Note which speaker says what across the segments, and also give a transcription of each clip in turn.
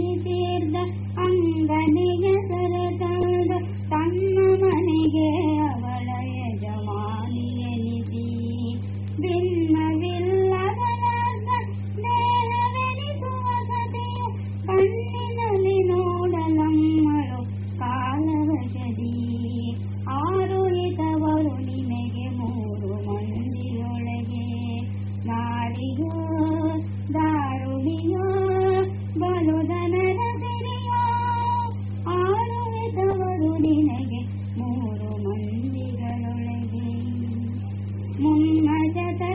Speaker 1: சேர்ந்த दे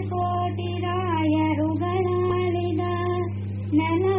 Speaker 1: य ನನ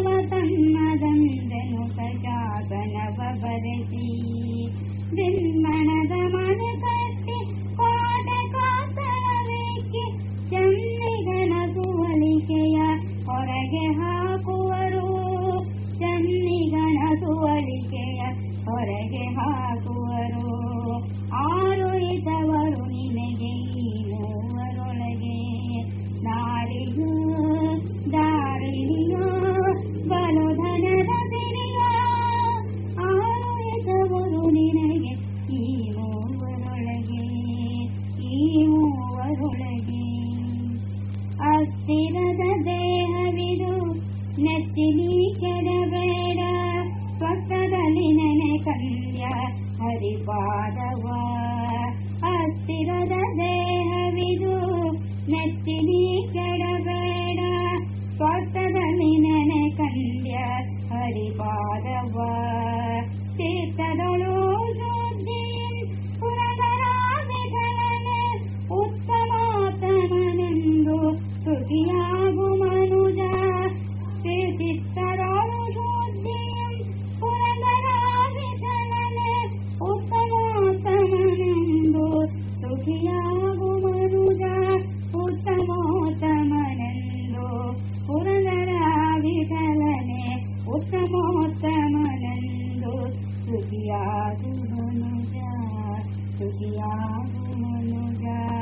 Speaker 1: ತಿಳಿ ಕೆಡಬೇಡ ಸ್ವಸ್ಥದಲ್ಲಿ ನೆನೆ ಕನ್ಯ ಹರಿಪಾದವ. ಹತ್ತಿರದ ದೇಹವಿದು ನೆತ್ತಿನಿ Sukiya tu manoja, sukiya tu manoja.